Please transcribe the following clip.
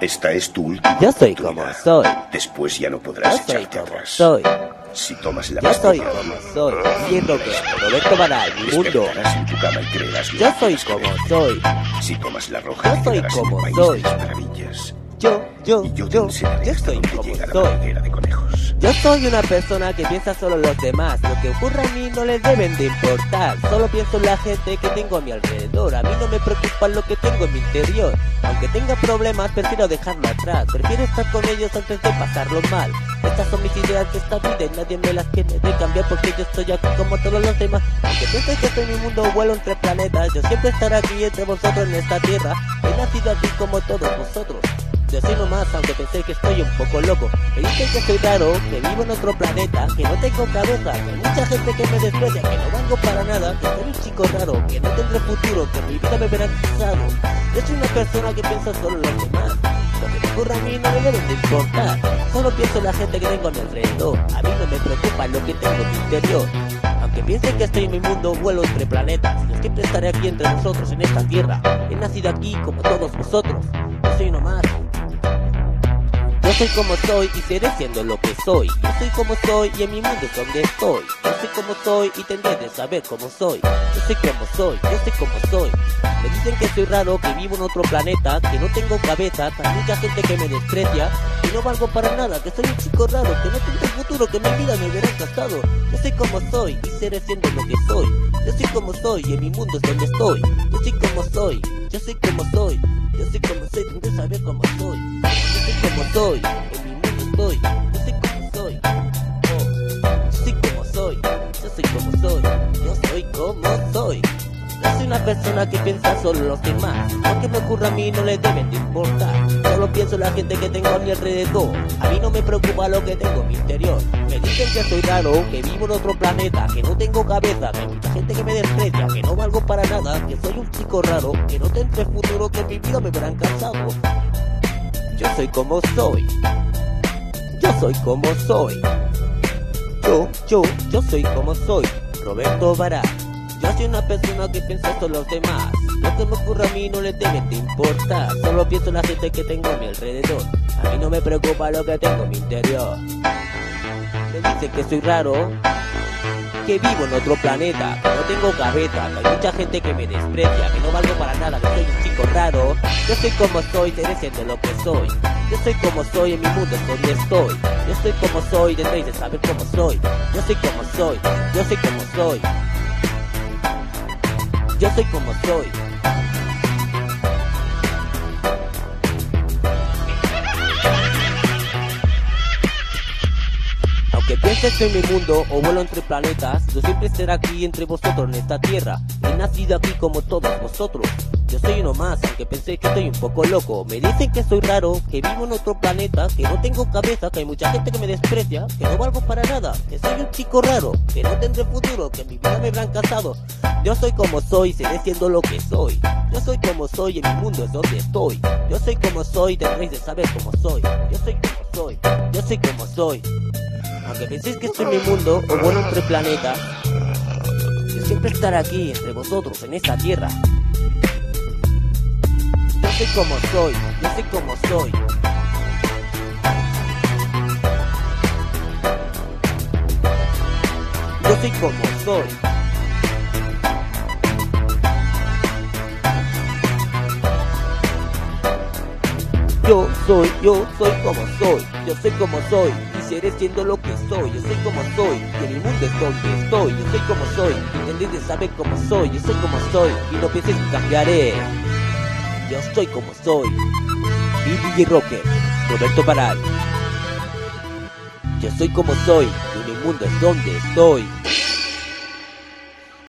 Esta es tu última Yo soy como soy. Después ya no podrás Yo soy echarte como atrás. soy. Si tomas la Yo soy como soy. Siento que Roberto Baral, mi mundo. en tu cama y creerás Yo soy como soy. Si tomas la roja, Yo soy como el soy. maravillas. Yo, yo, Y yo yo, yo soy como soy. Yo soy una persona que piensa solo en los demás. Lo que ocurra a mí no les deben de importar. Solo pienso en la gente que tengo a mi alrededor. A mí no me preocupa lo que tengo en mi interior. Aunque tenga problemas, prefiero dejarlo atrás. Prefiero estar con ellos antes de pasarlo mal. Estas son mis ideas de esta vida y nadie me las tiene de cambiar porque yo estoy aquí como todos los demás. Aunque piensen que en mi mundo, vuelo entre planetas. Yo siempre estaré aquí entre vosotros en esta tierra. He nacido aquí como todos vosotros. Yo soy nomás, aunque pensé que estoy un poco loco. Me dicen que soy raro, que vivo en otro planeta, que no tengo cabeza, que hay mucha gente que me desprecia, que no valgo para nada, que soy un chico raro, que no tendré futuro, que mi vida me verá cansado. Yo soy una persona que piensa solo en los demás. Lo que me ocurra a mí no me deben de importar. Solo pienso en la gente que tengo a mi alrededor. A mí no me preocupa lo que tengo en mi interior. Aunque piensen que estoy en mi mundo, vuelo entre planetas. Yo siempre estaré aquí entre vosotros en esta tierra. He nacido aquí como todos vosotros. Yo soy uno más. Yo soy como soy y seré siendo lo que soy. Yo soy como soy y en mi mundo es donde estoy. Yo soy como soy y tendré de saber cómo soy. Yo soy como soy, yo soy como soy. Me dicen que soy raro, que vivo en otro planeta, que no tengo cabeza, hay mucha gente que me desprecia, no valgo para nada, que soy un chico raro, que no tengo futuro, que mi vida me verá casado. Yo soy como soy y seré siendo lo que soy. Yo soy como soy y en mi mundo es donde estoy. Yo soy como soy, yo soy como soy. Yo soy como soy, tendré que saber cómo soy. Yo soy como soy, soy una persona que piensa solo en los demás. Lo que me ocurra a mí no le deben de importar. Solo pienso en la gente que tengo a mi alrededor. A mí no me preocupa lo que tengo en mi interior. Me dicen que soy raro, que vivo en otro planeta, que no tengo cabeza, que hay mucha gente que me desprecia, que no valgo para nada, que soy un chico raro, que no tendré futuro, que en mi vida me verán cansado. Yo soy como soy. Yo soy como soy. Yo, yo, yo soy como soy. Roberto Bará. Yo soy una persona que piensa solo los demás. Lo que me ocurre a mí no les debe de importar. Solo pienso en la gente que tengo a mi alrededor. A mí no me preocupa lo que tengo en mi interior. Me dicen que soy raro, que vivo en otro planeta, que no tengo cabeza, que hay mucha gente que me desprecia, que no valgo para nada, que soy un chico raro. Yo soy como soy, seré siendo lo que soy. Yo soy como soy, en mi mundo es donde estoy. Yo soy como soy, tendréis de saber cómo soy. Yo soy como soy, yo soy como soy. Yo soy como soy. Aunque pienses en mi mundo o vuelo entre planetas, yo siempre estaré aquí entre vosotros en esta tierra. He nacido aquí como todos vosotros. Yo soy uno más, aunque pensé que estoy un poco loco. Me dicen que soy raro, que vivo en otro planeta, que no tengo cabeza, que hay mucha gente que me desprecia, que no valgo para nada, que soy un chico raro, que no tendré futuro, que mi vida me habrán casado. Yo soy como soy, seré siendo lo que soy. Yo soy como soy, en mi mundo es donde estoy. Yo soy como soy, tendréis de saber cómo soy. Yo soy como soy, yo soy como soy. Aunque penséis que estoy en mi mundo o vuelo entre planetas, yo siempre estaré aquí entre vosotros en esta tierra. Yo soy como soy, yo soy como soy. Yo soy como soy. Yo soy, yo soy como soy, yo soy como soy, y seré siendo lo que soy, yo soy como soy, y en mi mundo es donde estoy, yo soy como soy, y tendréis de saber cómo soy, yo soy como soy, y no pienses que cambiaré. Yo soy como soy. Y DJ Rocker, Roberto Paral. Yo soy como soy, y mi mundo es donde estoy.